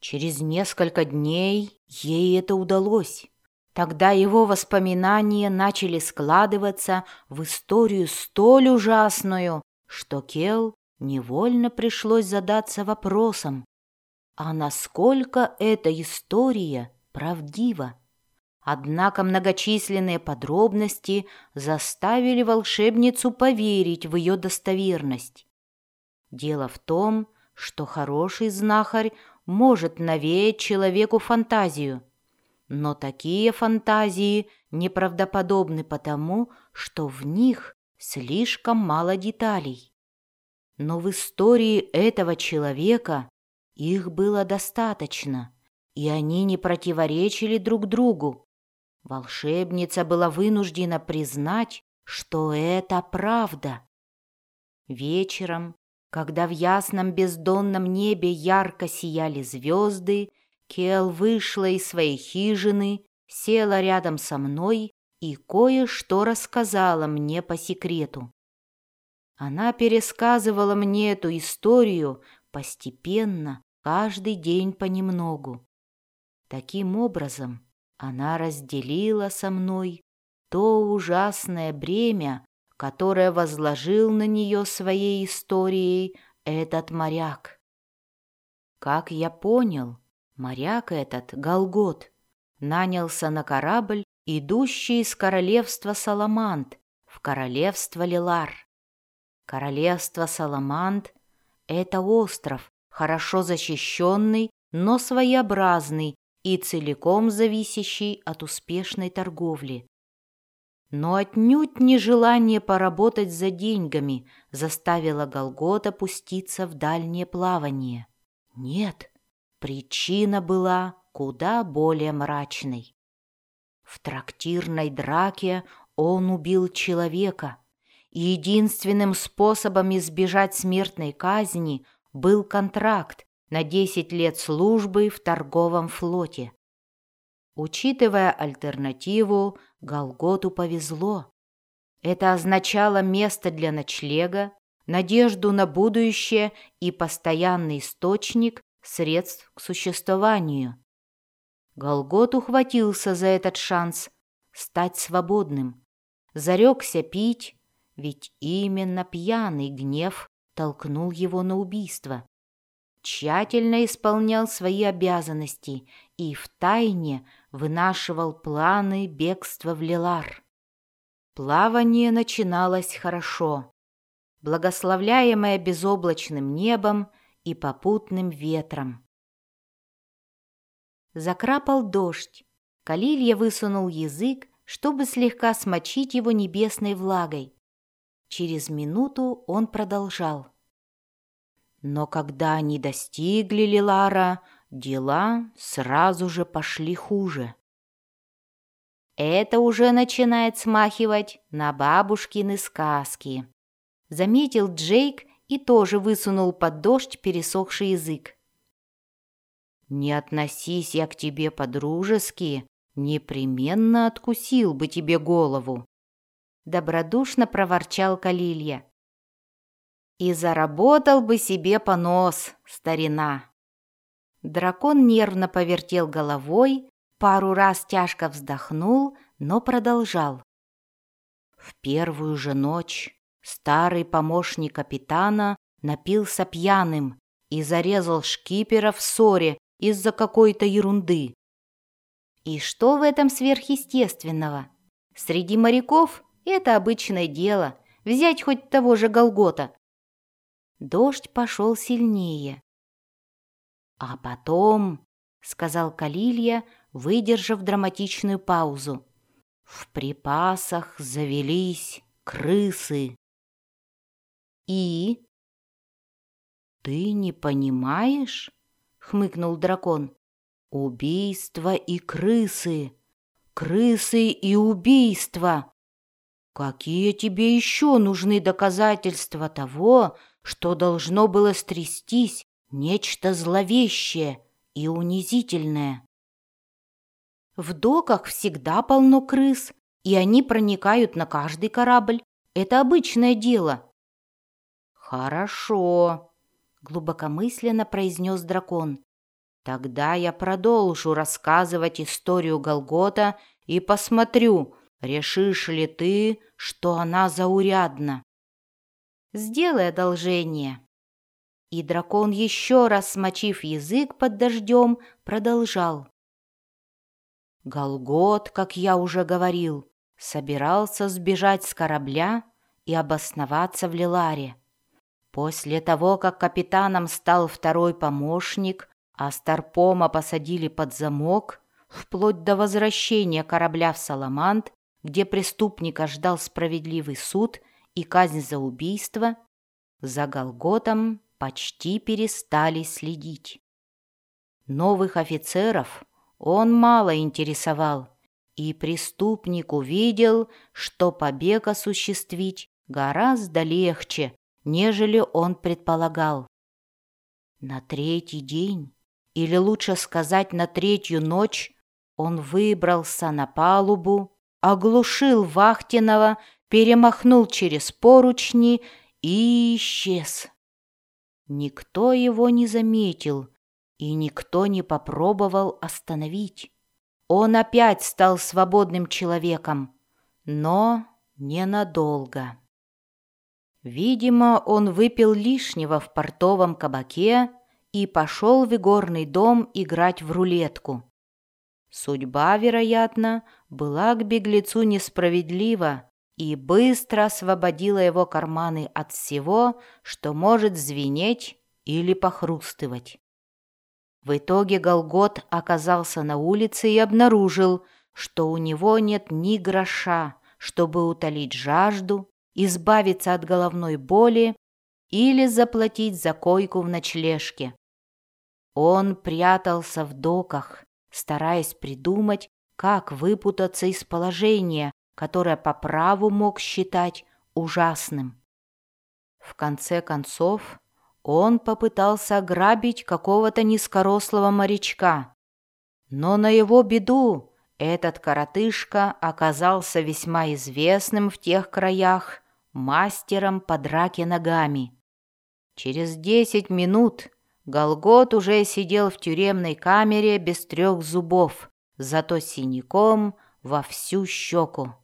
Через несколько дней ей это удалось. Тогда его воспоминания начали складываться в историю столь ужасную, что Кел невольно пришлось задаться вопросом, а насколько эта история правдива? Однако многочисленные подробности заставили волшебницу поверить в ее достоверность. Дело в том, что хороший знахарь может навеять человеку фантазию, но такие фантазии неправдоподобны потому, что в них слишком мало деталей. Но в истории этого человека их было достаточно, и они не противоречили друг другу. Волшебница была вынуждена признать, что это правда. Вечером, когда в ясном бездонном небе ярко сияли звезды, Кел вышла из своей хижины, села рядом со мной и кое-что рассказала мне по секрету. Она пересказывала мне эту историю постепенно, каждый день понемногу. Таким образом, она разделила со мной то ужасное бремя, которое возложил на нее своей историей этот моряк. Как я понял, моряк этот, Голгот, нанялся на корабль, идущий из королевства Саламант в королевство Лилар. Королевство Саламант — это остров, хорошо защищенный, но своеобразный и целиком зависящий от успешной торговли. Но отнюдь не желание поработать за деньгами заставило Голгота пуститься в дальнее плавание. Нет, причина была куда более мрачной. В трактирной драке он убил человека, единственным способом избежать смертной казни – был контракт на 10 лет службы в торговом флоте. Учитывая альтернативу, Голготу повезло. Это означало место для ночлега, надежду на будущее и постоянный источник средств к существованию. Голгот ухватился за этот шанс стать свободным, зарекся пить, ведь именно пьяный гнев толкнул его на убийство. Тщательно исполнял свои обязанности и втайне вынашивал планы бегства в Лилар. Плавание начиналось хорошо, благословляемое безоблачным небом и попутным ветром. Закрапал дождь. Калилья высунул язык, чтобы слегка смочить его небесной влагой. Через минуту он продолжал. Но когда они достигли Лилара, дела сразу же пошли хуже. «Это уже начинает смахивать на бабушкины сказки», — заметил Джейк и тоже высунул под дождь пересохший язык. «Не относись я к тебе по-дружески, непременно откусил бы тебе голову», добродушно проворчал Калилья. И заработал бы себе понос, старина. Дракон нервно повертел головой, пару раз тяжко вздохнул, но продолжал. В первую же ночь старый помощник капитана напился пьяным и зарезал шкипера в ссоре из-за какой-то ерунды. И что в этом сверхъестественного? Среди моряков это обычное дело, взять хоть того же Голгота. Дождь пошел сильнее. А потом, сказал Калилья, выдержав драматичную паузу, в припасах завелись крысы. И? Ты не понимаешь? хмыкнул дракон. Убийство и крысы. Крысы и убийства. Какие тебе еще нужны доказательства того, что должно было стрястись нечто зловещее и унизительное? В доках всегда полно крыс, и они проникают на каждый корабль. Это обычное дело. Хорошо, глубокомысленно произнес дракон. Тогда я продолжу рассказывать историю Голгота и посмотрю, решишь ли ты, что она заурядна. Сделай одолжение. И дракон, еще раз смочив язык под дождем, продолжал. Голгот, как я уже говорил, собирался сбежать с корабля и обосноваться в Лиларе. После того, как капитаном стал второй помощник, а Старпома посадили под замок, вплоть до возвращения корабля в Саламант, где преступника ждал справедливый суд и казнь за убийство, за Голготом почти перестали следить. Новых офицеров он мало интересовал, и преступник увидел, что побег осуществить гораздо легче, нежели он предполагал. На третий день или лучше сказать на третью ночь, он выбрался на палубу, оглушил Вахтинова, перемахнул через поручни и исчез. Никто его не заметил, и никто не попробовал остановить. Он опять стал свободным человеком, но ненадолго. Видимо, он выпил лишнего в портовом кабаке и пошел в игорный дом играть в рулетку. Судьба, вероятно, была к беглецу несправедлива и быстро освободила его карманы от всего, что может звенеть или похрустывать. В итоге Голгот оказался на улице и обнаружил, что у него нет ни гроша, чтобы утолить жажду, избавиться от головной боли или заплатить за койку в ночлежке. Он прятался в доках, стараясь придумать, как выпутаться из положения, которое по праву мог считать ужасным. В конце концов, он попытался ограбить какого-то низкорослого морячка. Но на его беду этот коротышка оказался весьма известным в тех краях мастером по драке ногами. Через десять минут Голгот уже сидел в тюремной камере без трех зубов, зато синяком во всю щеку.